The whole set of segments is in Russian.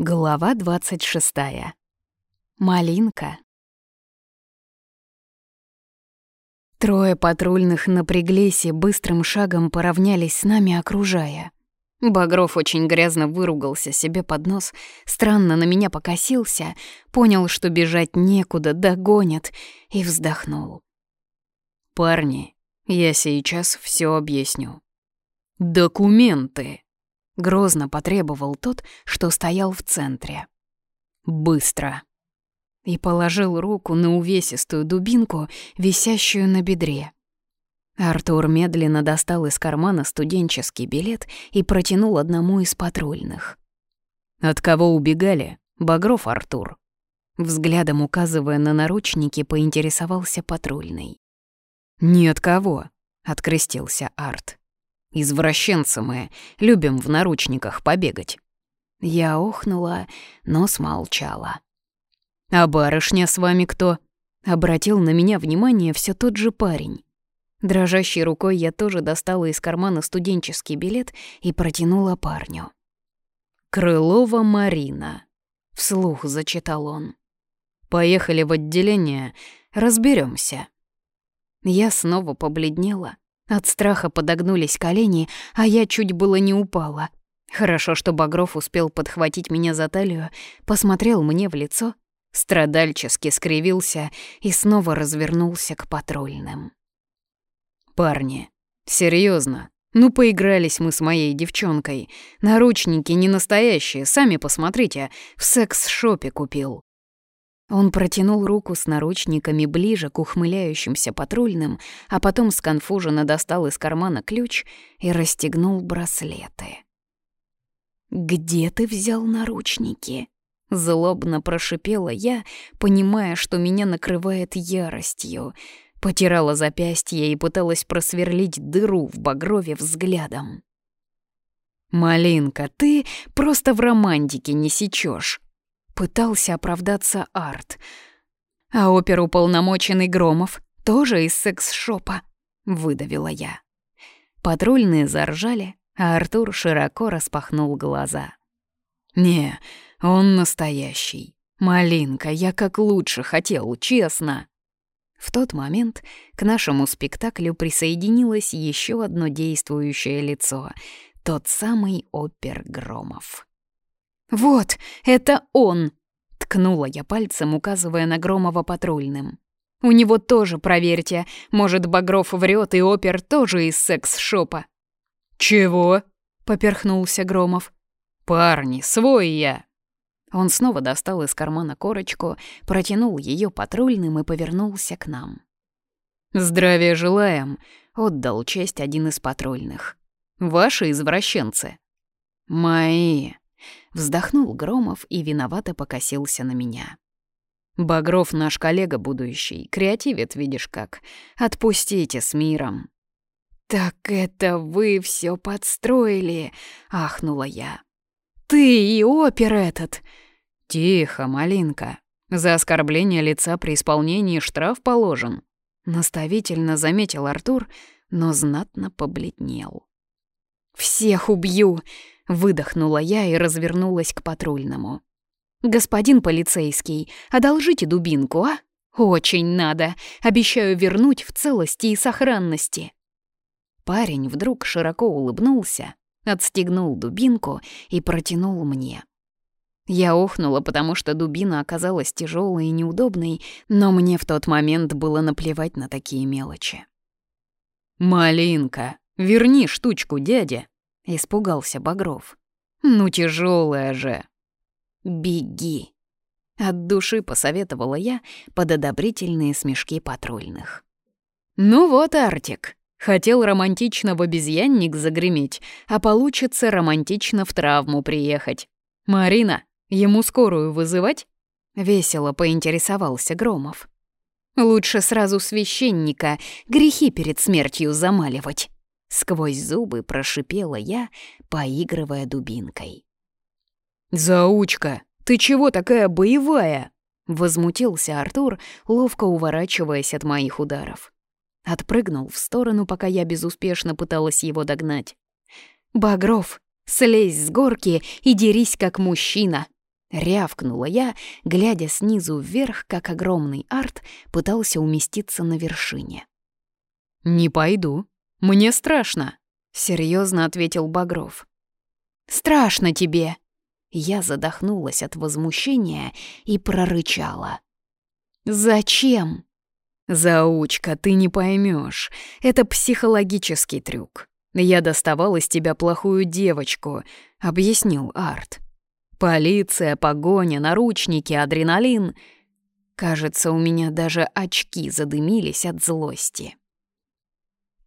Глава 26. Малинка. Трое патрульных напряглись и быстрым шагом поравнялись с нами, окружая. Багров очень грязно выругался себе под нос, странно на меня покосился, понял, что бежать некуда, догонят, и вздохнул. «Парни, я сейчас все объясню. Документы!» Грозно потребовал тот, что стоял в центре. «Быстро!» И положил руку на увесистую дубинку, висящую на бедре. Артур медленно достал из кармана студенческий билет и протянул одному из патрульных. «От кого убегали? Багров Артур». Взглядом указывая на наручники, поинтересовался патрульный. «Ни от кого», — открестился Арт. Извращенцы мы, любим в наручниках побегать». Я охнула, но смолчала. «А барышня с вами кто?» Обратил на меня внимание все тот же парень. Дрожащей рукой я тоже достала из кармана студенческий билет и протянула парню. «Крылова Марина», — вслух зачитал он. «Поехали в отделение, разберемся. Я снова побледнела, от страха подогнулись колени, а я чуть было не упала. Хорошо, что Багров успел подхватить меня за талию, посмотрел мне в лицо, страдальчески скривился и снова развернулся к патрульным. «Парни, серьезно, ну поигрались мы с моей девчонкой. Наручники не настоящие, сами посмотрите, в секс-шопе купил. Он протянул руку с наручниками ближе к ухмыляющимся патрульным, а потом сконфуженно достал из кармана ключ и расстегнул браслеты. «Где ты взял наручники?» Злобно прошипела я, понимая, что меня накрывает яростью. Потирала запястье и пыталась просверлить дыру в багрове взглядом. «Малинка, ты просто в романтике не сечешь. Пытался оправдаться Арт. А оперуполномоченный Громов тоже из секс-шопа, выдавила я. Патрульные заржали, а Артур широко распахнул глаза. «Не, он настоящий. Малинка, я как лучше хотел, честно». В тот момент к нашему спектаклю присоединилось еще одно действующее лицо — тот самый опер Громов. «Вот, это он!» — ткнула я пальцем, указывая на Громова патрульным. «У него тоже проверьте. Может, Багров врет, и опер тоже из секс-шопа». «Чего?» — поперхнулся Громов. «Парни, свой я!» Он снова достал из кармана корочку, протянул ее патрульным и повернулся к нам. «Здравия желаем!» — отдал честь один из патрульных. «Ваши извращенцы?» «Мои!» Вздохнул Громов и виновато покосился на меня. «Багров наш коллега будущий, креативит, видишь как. Отпустите с миром». «Так это вы все подстроили!» — ахнула я. «Ты и опер этот!» «Тихо, малинка. За оскорбление лица при исполнении штраф положен», — наставительно заметил Артур, но знатно побледнел. «Всех убью!» Выдохнула я и развернулась к патрульному. «Господин полицейский, одолжите дубинку, а? Очень надо. Обещаю вернуть в целости и сохранности». Парень вдруг широко улыбнулся, отстегнул дубинку и протянул мне. Я охнула, потому что дубина оказалась тяжелой и неудобной, но мне в тот момент было наплевать на такие мелочи. «Малинка, верни штучку, дядя!» Испугался Багров. «Ну тяжелая же!» «Беги!» От души посоветовала я под одобрительные смешки патрульных. «Ну вот, Артик, хотел романтично в обезьянник загреметь, а получится романтично в травму приехать. Марина, ему скорую вызывать?» Весело поинтересовался Громов. «Лучше сразу священника грехи перед смертью замаливать». Сквозь зубы прошипела я, поигрывая дубинкой. «Заучка, ты чего такая боевая?» Возмутился Артур, ловко уворачиваясь от моих ударов. Отпрыгнул в сторону, пока я безуспешно пыталась его догнать. «Багров, слезь с горки и дерись как мужчина!» Рявкнула я, глядя снизу вверх, как огромный арт пытался уместиться на вершине. «Не пойду. Мне страшно», — серьезно ответил Багров. «Страшно тебе!» Я задохнулась от возмущения и прорычала. «Зачем?» «Заучка, ты не поймешь. Это психологический трюк. Я доставал из тебя плохую девочку», — объяснил Арт. «Полиция, погоня, наручники, адреналин...» Кажется, у меня даже очки задымились от злости.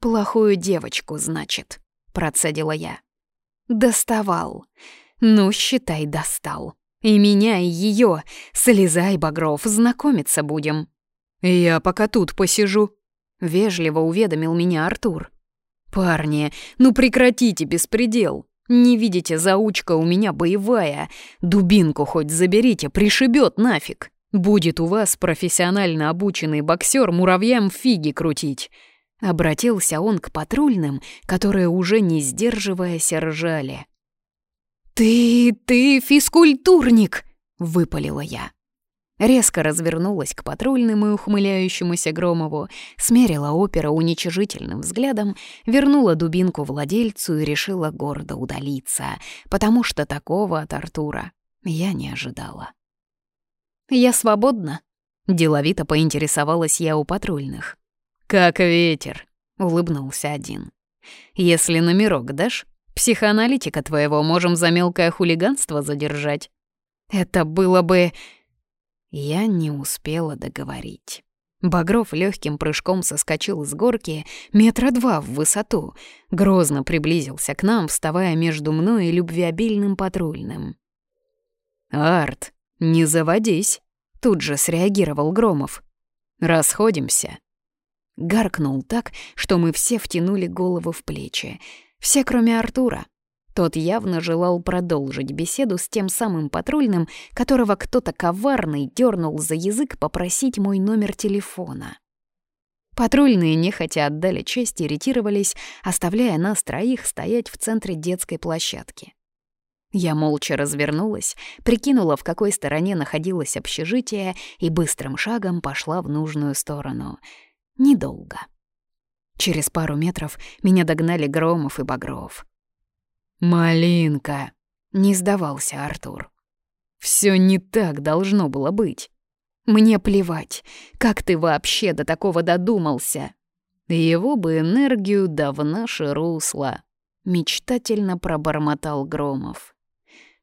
«Плохую девочку, значит», — процедила я. «Доставал. Ну, считай, достал. И меня, и ее. Слезай, Багров, знакомиться будем». «Я пока тут посижу», — вежливо уведомил меня Артур. «Парни, ну прекратите беспредел. Не видите, заучка у меня боевая. Дубинку хоть заберите, пришибет нафиг. Будет у вас профессионально обученный боксер муравьям фиги крутить». Обратился он к патрульным, которые уже не сдерживаясь ржали. «Ты... ты физкультурник!» — выпалила я. Резко развернулась к патрульным и ухмыляющемуся Громову, смерила опера уничижительным взглядом, вернула дубинку владельцу и решила гордо удалиться, потому что такого от Артура я не ожидала. «Я свободна?» — деловито поинтересовалась я у патрульных. «Как ветер», — улыбнулся один. «Если номерок дашь, психоаналитика твоего можем за мелкое хулиганство задержать». «Это было бы...» Я не успела договорить. Багров легким прыжком соскочил с горки метра два в высоту, грозно приблизился к нам, вставая между мной и любвеобильным патрульным. «Арт, не заводись!» — тут же среагировал Громов. «Расходимся!» Гаркнул так, что мы все втянули голову в плечи. Все, кроме Артура. Тот явно желал продолжить беседу с тем самым патрульным, которого кто-то коварный дернул за язык попросить мой номер телефона. Патрульные нехотя отдали честь и ретировались, оставляя нас троих стоять в центре детской площадки. Я молча развернулась, прикинула, в какой стороне находилось общежитие, и быстрым шагом пошла в нужную сторону. Недолго. Через пару метров меня догнали Громов и Багров. «Малинка!» — не сдавался Артур. «Всё не так должно было быть. Мне плевать, как ты вообще до такого додумался?» Его бы энергию да в наше русло, мечтательно пробормотал Громов.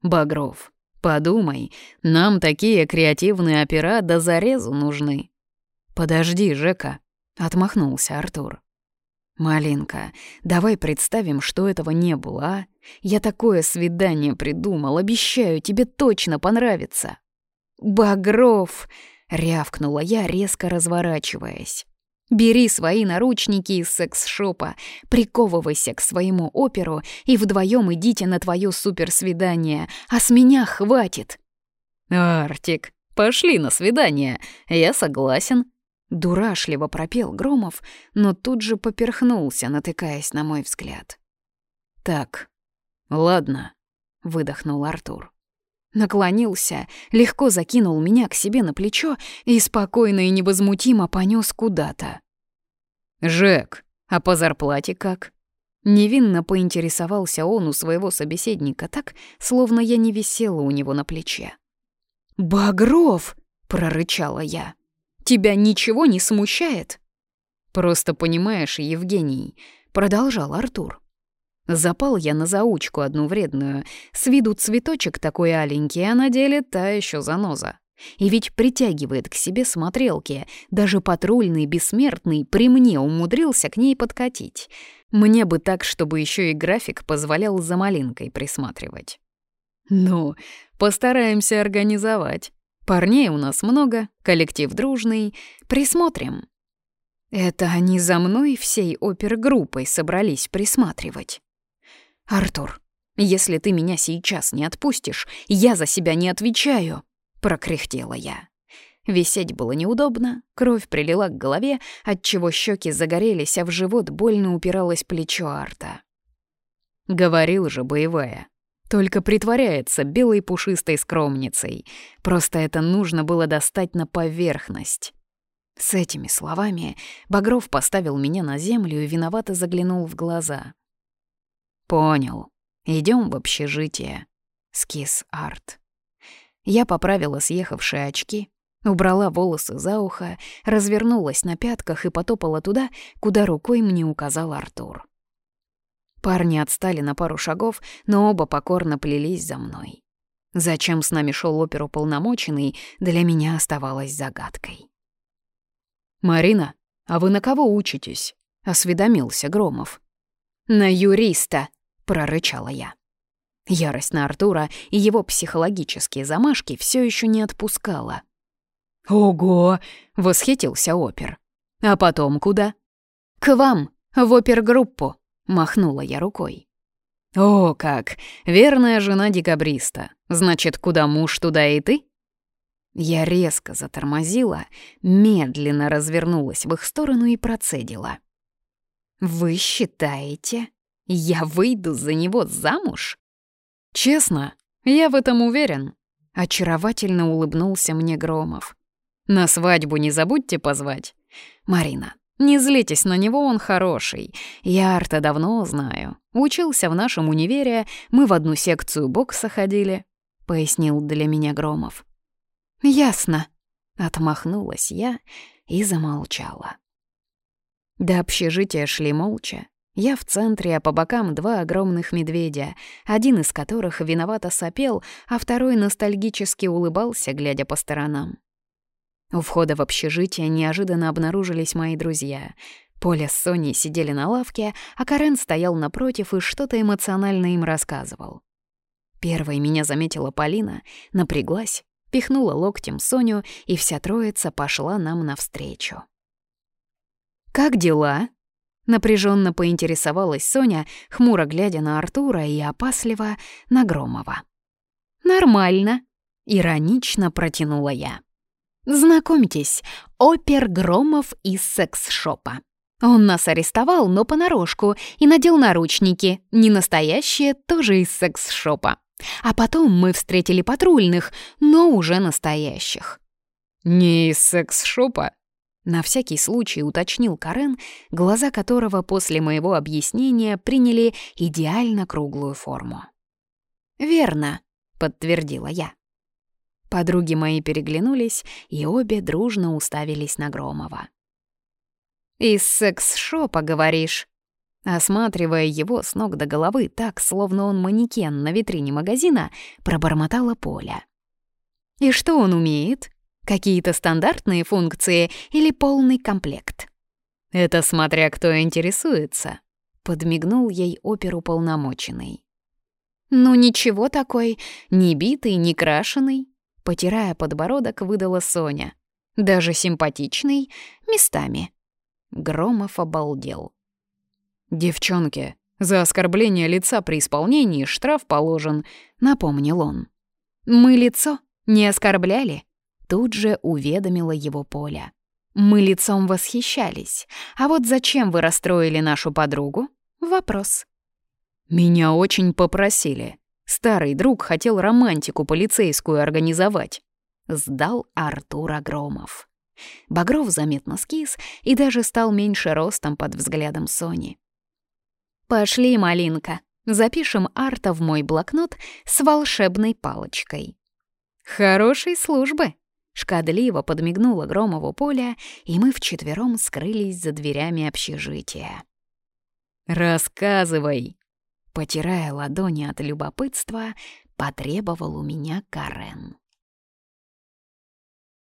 Багров, подумай, нам такие креативные опера до зарезу нужны. Подожди, Жека, отмахнулся Артур. «Малинка, давай представим, что этого не было, а? Я такое свидание придумал, обещаю, тебе точно понравится». «Багров!» — рявкнула я, резко разворачиваясь. «Бери свои наручники из секс-шопа, приковывайся к своему оперу и вдвоем идите на твое суперсвидание, а с меня хватит!» «Артик, пошли на свидание, я согласен», Дурашливо пропел Громов, но тут же поперхнулся, натыкаясь на мой взгляд. «Так, ладно», — выдохнул Артур. Наклонился, легко закинул меня к себе на плечо и спокойно и невозмутимо понёс куда-то. «Жек, а по зарплате как?» Невинно поинтересовался он у своего собеседника так, словно я не висела у него на плече. «Багров!» — прорычала я. Тебя ничего не смущает?» «Просто понимаешь, Евгений», — продолжал Артур. Запал я на заучку одну вредную. С виду цветочек такой аленький, а на деле та еще заноза. И ведь притягивает к себе смотрелки. Даже патрульный бессмертный при мне умудрился к ней подкатить. Мне бы так, чтобы еще и график позволял за малинкой присматривать. Ну, постараемся организовать. Парней у нас много, коллектив дружный. Присмотрим». «Это они за мной всей опергруппой собрались присматривать?» «Артур, если ты меня сейчас не отпустишь, я за себя не отвечаю», — прокряхтела я. Висеть было неудобно, кровь прилила к голове, отчего щеки загорелись, а в живот больно упиралось плечо Арта. «Говорил же, боевая, Только притворяется белой пушистой скромницей. Просто это нужно было достать на поверхность. С этими словами Багров поставил меня на землю и виновато заглянул в глаза. «Понял. Идем в общежитие. Скис арт». Я поправила съехавшие очки, убрала волосы за ухо, развернулась на пятках и потопала туда, куда рукой мне указал Артур. Парни отстали на пару шагов, но оба покорно плелись за мной. Зачем с нами шел оперуполномоченный, для меня оставалось загадкой. «Марина, а вы на кого учитесь?» — осведомился Громов. «На юриста», — прорычала я. Ярость на Артура и его психологические замашки все еще не отпускала. «Ого!» — восхитился опер. «А потом куда?» «К вам, в опергруппу», — махнула я рукой. «О, как! Верная жена декабриста. Значит, куда муж, туда и ты?» Я резко затормозила, медленно развернулась в их сторону и процедила. «Вы считаете, я выйду за него замуж?» «Честно, я в этом уверен», — очаровательно улыбнулся мне Громов. «На свадьбу не забудьте позвать. Марина, не злитесь на него, он хороший. Я Арта давно знаю. Учился в нашем универе, мы в одну секцию бокса ходили», — пояснил для меня Громов. «Ясно», — отмахнулась я и замолчала. До общежития шли молча, я в центре, а по бокам два огромных медведя, один из которых виновато сопел, а второй ностальгически улыбался, глядя по сторонам. У входа в общежитие неожиданно обнаружились мои друзья. Поля с Соней сидели на лавке, а Карен стоял напротив и что-то эмоционально им рассказывал. Первой меня заметила Полина, напряглась, пихнула локтем Соню, и вся троица пошла нам навстречу. «Как дела?» Напряженно поинтересовалась Соня, хмуро глядя на Артура и опасливо на Громова. «Нормально», — иронично протянула я. «Знакомьтесь, опер Громов из секс-шопа. Он нас арестовал, но понарошку, и надел наручники, не настоящие, тоже из секс-шопа. А потом мы встретили патрульных, но уже настоящих». «Не из секс-шопа?» На всякий случай уточнил Карен, глаза которого после моего объяснения приняли идеально круглую форму. «Верно», — подтвердила я. Подруги мои переглянулись, и обе дружно уставились на Громова. «Из секс-шопа, говоришь?» Осматривая его с ног до головы так, словно он манекен на витрине магазина, пробормотала Поля. «И что он умеет?» Какие-то стандартные функции или полный комплект? Это смотря кто интересуется, подмигнул ей оперуполномоченный. Ну ничего такой, не битый, не крашеный, потирая подбородок, выдала Соня. Даже симпатичный, местами. Громов обалдел. «Девчонки, за оскорбление лица при исполнении штраф положен», — напомнил он. «Мы лицо не оскорбляли?» Тут же уведомила его Поля. Мы лицом восхищались. А вот зачем вы расстроили нашу подругу? Вопрос. Меня очень попросили. Старый друг хотел романтику полицейскую организовать. Сдал Артур Агромов. Багров заметно скис и даже стал меньше ростом под взглядом Сони. «Пошли, малинка, запишем Арта в мой блокнот с волшебной палочкой». «Хорошей службы!» Шкадливо подмигнула Громову Поля, и мы вчетвером скрылись за дверями общежития. «Рассказывай!» Потирая ладони от любопытства, потребовал у меня Карен.